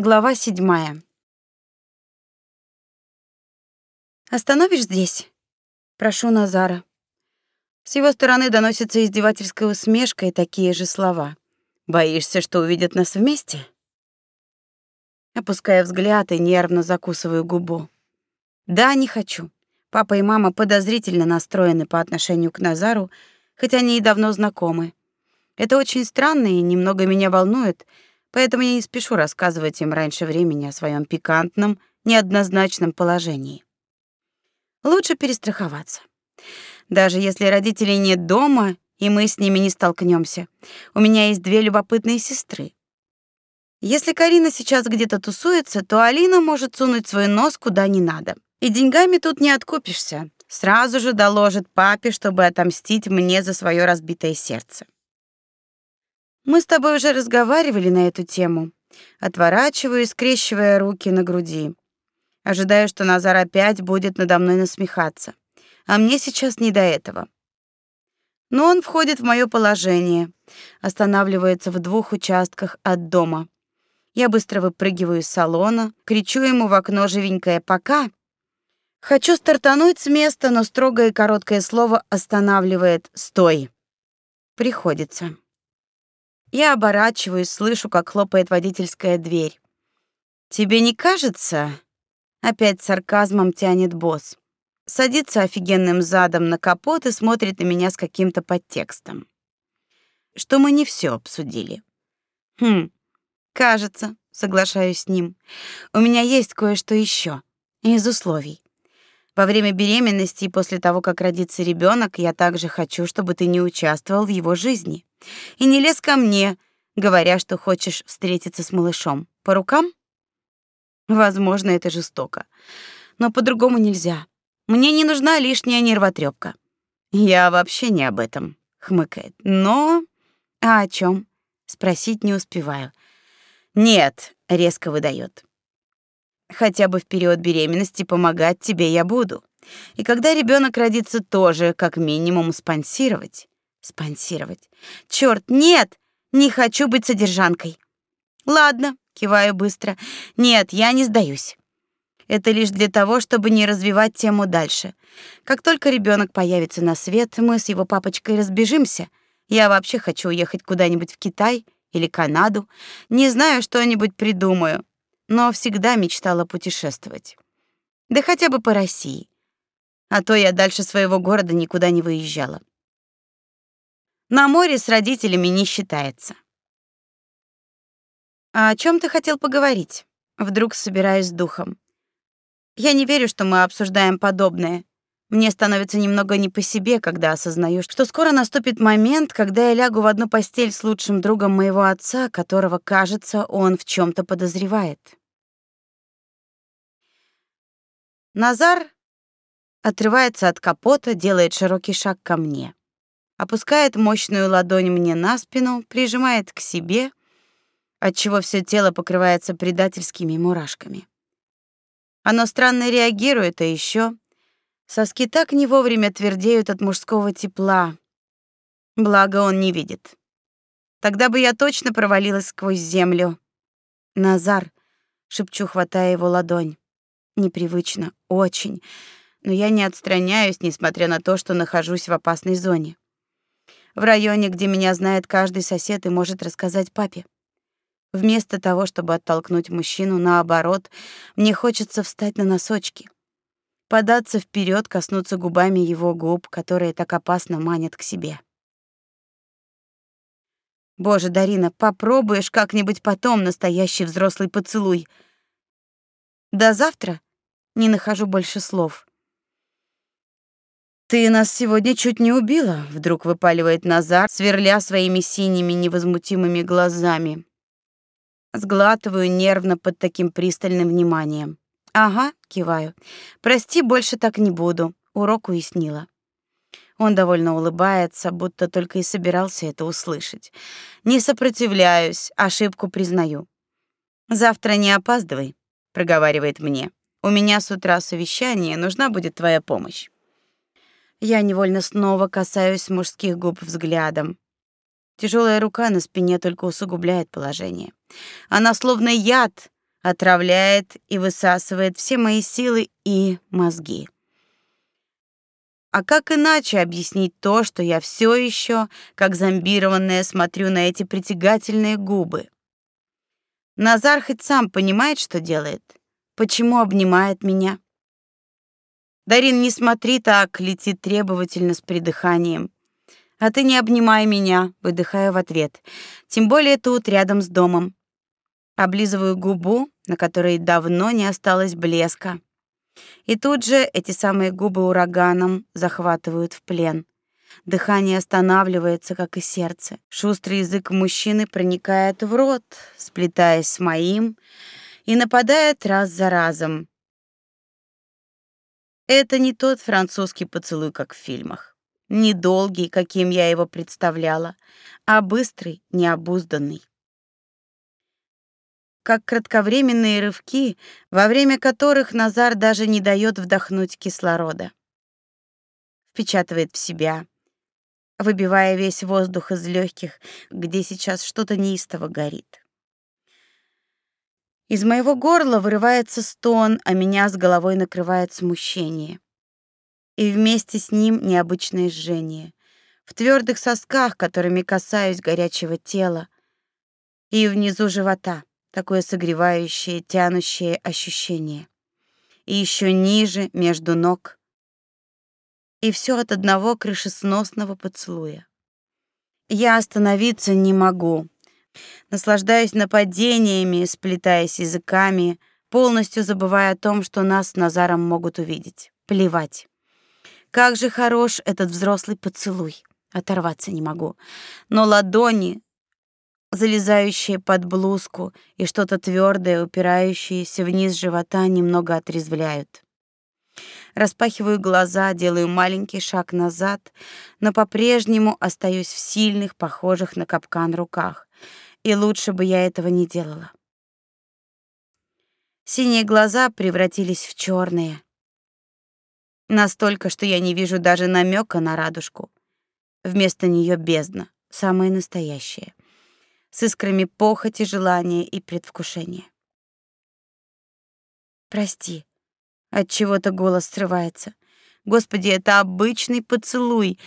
Глава седьмая. Остановишь здесь? Прошу Назара. С его стороны доносится издевательская усмешка и такие же слова. Боишься, что увидят нас вместе? Опуская взгляд и нервно закусываю губу. Да, не хочу. Папа и мама подозрительно настроены по отношению к Назару, хотя они и давно знакомы. Это очень странно и немного меня волнует, поэтому я не спешу рассказывать им раньше времени о своем пикантном, неоднозначном положении. Лучше перестраховаться. Даже если родителей нет дома, и мы с ними не столкнемся. У меня есть две любопытные сестры. Если Карина сейчас где-то тусуется, то Алина может сунуть свой нос куда не надо. И деньгами тут не откупишься. Сразу же доложит папе, чтобы отомстить мне за свое разбитое сердце. Мы с тобой уже разговаривали на эту тему. Отворачиваю, скрещивая руки на груди. Ожидаю, что Назар опять будет надо мной насмехаться. А мне сейчас не до этого. Но он входит в мое положение, останавливается в двух участках от дома. Я быстро выпрыгиваю из салона, кричу ему в окно живенькое «пока». Хочу стартануть с места, но строгое короткое слово останавливает «стой». Приходится. Я оборачиваюсь, слышу, как хлопает водительская дверь. «Тебе не кажется?» Опять сарказмом тянет босс. Садится офигенным задом на капот и смотрит на меня с каким-то подтекстом. Что мы не все обсудили. Хм, кажется, соглашаюсь с ним. У меня есть кое-что еще из условий. Во время беременности и после того, как родится ребенок, я также хочу, чтобы ты не участвовал в его жизни и не лез ко мне, говоря, что хочешь встретиться с малышом. По рукам? Возможно, это жестоко, но по-другому нельзя. Мне не нужна лишняя нервотрепка. Я вообще не об этом, хмыкает. Но а о чем? Спросить не успеваю. Нет, резко выдает. Хотя бы в период беременности помогать тебе я буду. И когда ребенок родится, тоже как минимум спонсировать. Спонсировать. Черт, нет! Не хочу быть содержанкой. Ладно, киваю быстро. Нет, я не сдаюсь. Это лишь для того, чтобы не развивать тему дальше. Как только ребенок появится на свет, мы с его папочкой разбежимся. Я вообще хочу уехать куда-нибудь в Китай или Канаду. Не знаю, что-нибудь придумаю, но всегда мечтала путешествовать. Да хотя бы по России. А то я дальше своего города никуда не выезжала. На море с родителями не считается. А о чем ты хотел поговорить? Вдруг собираюсь с духом. Я не верю, что мы обсуждаем подобное. Мне становится немного не по себе, когда осознаю, что скоро наступит момент, когда я лягу в одну постель с лучшим другом моего отца, которого, кажется, он в чем то подозревает. Назар отрывается от капота, делает широкий шаг ко мне опускает мощную ладонь мне на спину, прижимает к себе, отчего все тело покрывается предательскими мурашками. Оно странно реагирует, а еще соски так не вовремя твердеют от мужского тепла. Благо он не видит. Тогда бы я точно провалилась сквозь землю. Назар, шепчу, хватая его ладонь. Непривычно, очень, но я не отстраняюсь, несмотря на то, что нахожусь в опасной зоне в районе, где меня знает каждый сосед и может рассказать папе. Вместо того, чтобы оттолкнуть мужчину, наоборот, мне хочется встать на носочки, податься вперед, коснуться губами его губ, которые так опасно манят к себе. Боже, Дарина, попробуешь как-нибудь потом настоящий взрослый поцелуй. До завтра не нахожу больше слов. Ты нас сегодня чуть не убила, вдруг выпаливает Назар, сверля своими синими невозмутимыми глазами. Сглатываю нервно под таким пристальным вниманием. Ага, киваю. Прости, больше так не буду. Урок уяснила. Он довольно улыбается, будто только и собирался это услышать. Не сопротивляюсь, ошибку признаю. Завтра не опаздывай, проговаривает мне. У меня с утра совещание, нужна будет твоя помощь. Я невольно снова касаюсь мужских губ взглядом. Тяжелая рука на спине только усугубляет положение. Она словно яд отравляет и высасывает все мои силы и мозги. А как иначе объяснить то, что я все еще, как зомбированная, смотрю на эти притягательные губы? Назар хоть сам понимает, что делает. Почему обнимает меня? Дарин, не смотри так, летит требовательно с придыханием. А ты не обнимай меня, выдыхаю в ответ. Тем более тут рядом с домом. Облизываю губу, на которой давно не осталось блеска. И тут же эти самые губы ураганом захватывают в плен. Дыхание останавливается, как и сердце. Шустрый язык мужчины проникает в рот, сплетаясь с моим, и нападает раз за разом. Это не тот французский поцелуй, как в фильмах. Не долгий, каким я его представляла, а быстрый, необузданный как кратковременные рывки, во время которых Назар даже не дает вдохнуть кислорода. Впечатывает в себя, выбивая весь воздух из легких, где сейчас что-то неистово горит. Из моего горла вырывается стон, а меня с головой накрывает смущение. И вместе с ним необычное жжение. В твердых сосках, которыми касаюсь горячего тела, и внизу живота такое согревающее, тянущее ощущение. И еще ниже, между ног. И все от одного крышесносного поцелуя. Я остановиться не могу. Наслаждаюсь нападениями, сплетаясь языками, полностью забывая о том, что нас с Назаром могут увидеть. Плевать. Как же хорош этот взрослый поцелуй. Оторваться не могу. Но ладони залезающие под блузку, и что-то твердое, упирающееся вниз живота, немного отрезвляют. Распахиваю глаза, делаю маленький шаг назад, но по-прежнему остаюсь в сильных, похожих на капкан руках. И лучше бы я этого не делала. Синие глаза превратились в черные. Настолько, что я не вижу даже намека на радужку. Вместо нее бездна, самая настоящая с искрами похоти, желания и предвкушения. Прости. От чего-то голос срывается. Господи, это обычный поцелуй.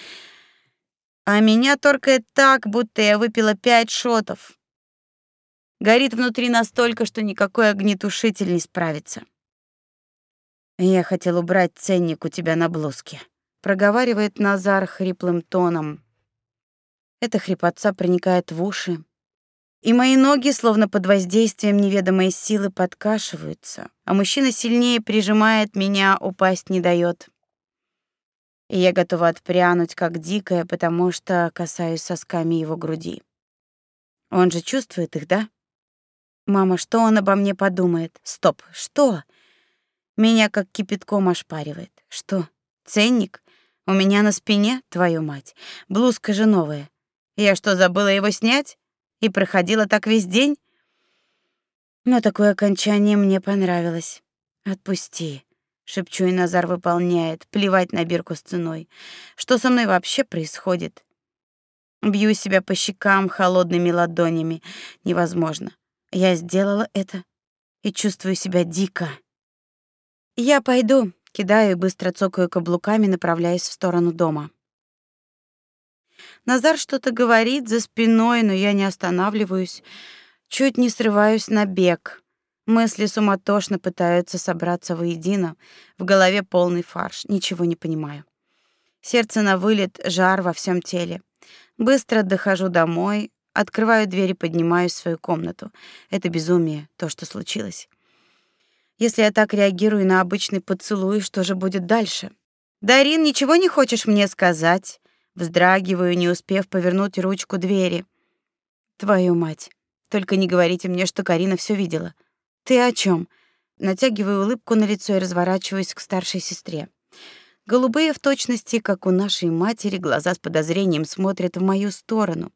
А меня торкает так, будто я выпила пять шотов. Горит внутри настолько, что никакой огнетушитель не справится. Я хотел убрать ценник у тебя на блузке, проговаривает Назар хриплым тоном. Эта хрипотца проникает в уши, и мои ноги, словно под воздействием неведомой силы, подкашиваются, а мужчина сильнее прижимает меня, упасть не дает. И я готова отпрянуть, как дикая, потому что касаюсь сосками его груди. Он же чувствует их, да? Мама, что он обо мне подумает? Стоп, что? Меня как кипятком ошпаривает. Что? Ценник? У меня на спине, твою мать. Блузка же новая. Я что, забыла его снять? И проходила так весь день. Но такое окончание мне понравилось. Отпусти, шепчу, и Назар выполняет. Плевать на бирку с ценой. Что со мной вообще происходит? Бью себя по щекам холодными ладонями. Невозможно. Я сделала это и чувствую себя дико. Я пойду, кидаю и быстро цокаю каблуками, направляясь в сторону дома. Назар что-то говорит за спиной, но я не останавливаюсь, чуть не срываюсь на бег. Мысли суматошно пытаются собраться воедино, в голове полный фарш, ничего не понимаю. Сердце на вылет, жар во всем теле. Быстро дохожу домой, открываю дверь и поднимаюсь в свою комнату. Это безумие, то, что случилось. Если я так реагирую на обычный поцелуй, что же будет дальше? Дарин, ничего не хочешь мне сказать? Вздрагиваю, не успев повернуть ручку двери. Твою мать. Только не говорите мне, что Карина все видела. Ты о чем? Натягиваю улыбку на лицо и разворачиваюсь к старшей сестре. Голубые в точности, как у нашей матери, глаза с подозрением смотрят в мою сторону.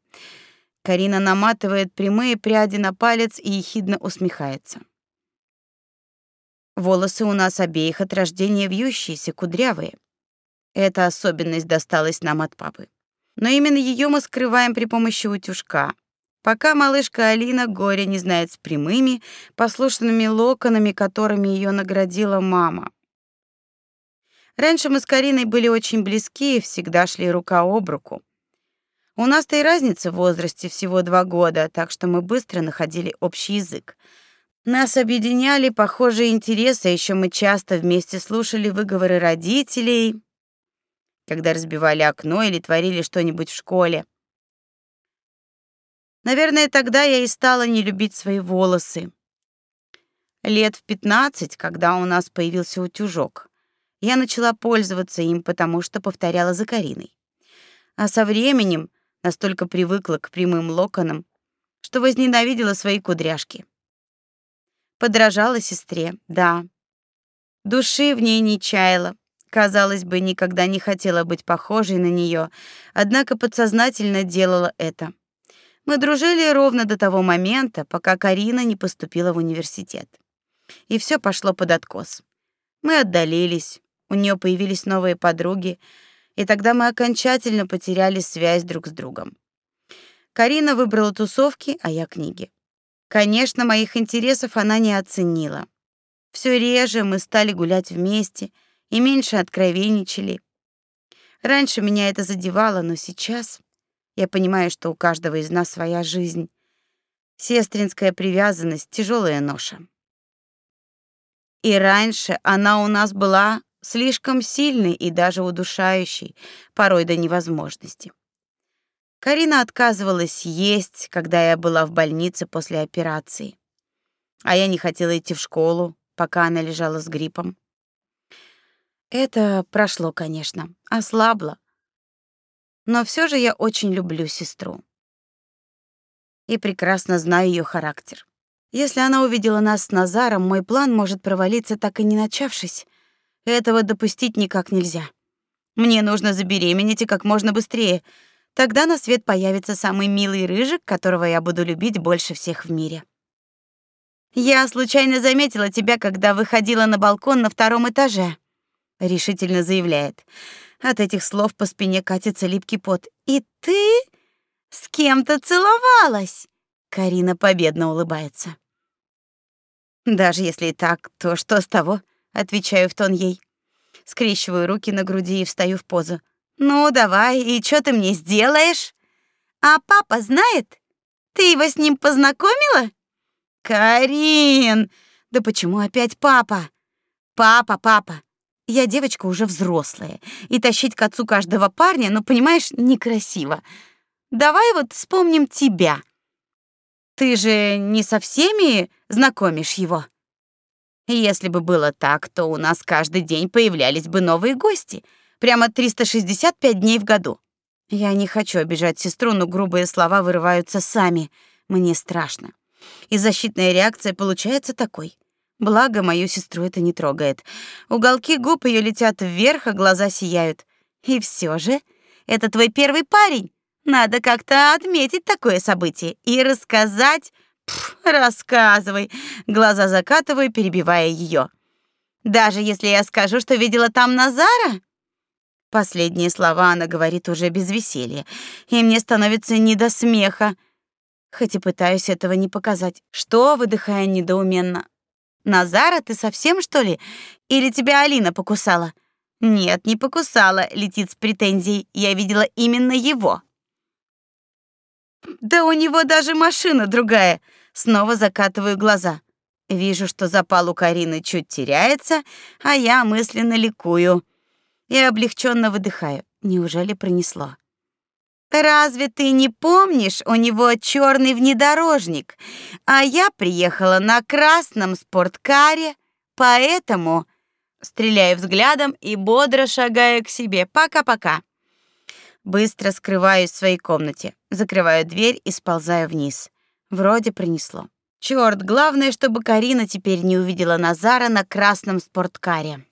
Карина наматывает прямые пряди на палец и ехидно усмехается. Волосы у нас обеих от рождения вьющиеся, кудрявые. Эта особенность досталась нам от папы. Но именно ее мы скрываем при помощи утюжка. пока малышка Алина горя не знает с прямыми, послушными локонами, которыми ее наградила мама. Раньше мы с Кариной были очень близки и всегда шли рука об руку. У нас-то и разница в возрасте всего два года, так что мы быстро находили общий язык. Нас объединяли похожие интересы, еще мы часто вместе слушали выговоры родителей, когда разбивали окно или творили что-нибудь в школе. Наверное, тогда я и стала не любить свои волосы. Лет в 15, когда у нас появился утюжок, я начала пользоваться им, потому что повторяла за Кариной. А со временем настолько привыкла к прямым локонам, что возненавидела свои кудряшки. Подражала сестре, да. Души в ней не чаяла. Казалось бы, никогда не хотела быть похожей на нее, однако подсознательно делала это. Мы дружили ровно до того момента, пока Карина не поступила в университет. И все пошло под откос. Мы отдалились, у нее появились новые подруги, и тогда мы окончательно потеряли связь друг с другом. Карина выбрала тусовки, а я книги. Конечно, моих интересов она не оценила. Все реже мы стали гулять вместе и меньше откровенничали. Раньше меня это задевало, но сейчас я понимаю, что у каждого из нас своя жизнь. Сестринская привязанность тяжелая ноша. И раньше она у нас была слишком сильный и даже удушающий, порой до невозможности. Карина отказывалась есть, когда я была в больнице после операции. А я не хотела идти в школу, пока она лежала с гриппом. Это прошло, конечно, ослабло. Но все же я очень люблю сестру. И прекрасно знаю ее характер. Если она увидела нас с Назаром, мой план может провалиться так и не начавшись. Этого допустить никак нельзя. Мне нужно забеременеть и как можно быстрее. Тогда на свет появится самый милый рыжик, которого я буду любить больше всех в мире. Я случайно заметила тебя, когда выходила на балкон на втором этаже, решительно заявляет. От этих слов по спине катится липкий пот. И ты с кем-то целовалась? Карина победно улыбается. Даже если и так, то что с того? Отвечаю в тон ей. Скрещиваю руки на груди и встаю в позу. Ну, давай, и что ты мне сделаешь? А папа знает? Ты его с ним познакомила? Карин, да почему опять папа? Папа, папа. Я девочка уже взрослая, и тащить к отцу каждого парня, ну, понимаешь, некрасиво. Давай вот вспомним тебя. Ты же не со всеми знакомишь его. Если бы было так, то у нас каждый день появлялись бы новые гости, прямо 365 дней в году. Я не хочу обижать сестру, но грубые слова вырываются сами. Мне страшно. И защитная реакция получается такой. Благо, мою сестру это не трогает. Уголки губ ее летят вверх, а глаза сияют. И все же, это твой первый парень. Надо как-то отметить такое событие и рассказать Рассказывай. Глаза закатываю, перебивая ее. Даже если я скажу, что видела там Назара? Последние слова она говорит уже без веселья, и мне становится не до смеха. Хоть и пытаюсь этого не показать. Что, выдыхая недоуменно. Назара, ты совсем что ли? Или тебя Алина покусала? Нет, не покусала, летит с претензией. Я видела именно его. Да у него даже машина другая. Снова закатываю глаза. Вижу, что запал у Карины чуть теряется, а я мысленно ликую. И облегченно выдыхаю. Неужели пронесло? Разве ты не помнишь, у него черный внедорожник, а я приехала на красном спорткаре, поэтому стреляю взглядом и бодро шагаю к себе. Пока-пока. Быстро скрываюсь в своей комнате, закрываю дверь и сползаю вниз. Вроде принесло. Черт, главное, чтобы Карина теперь не увидела Назара на красном спорткаре.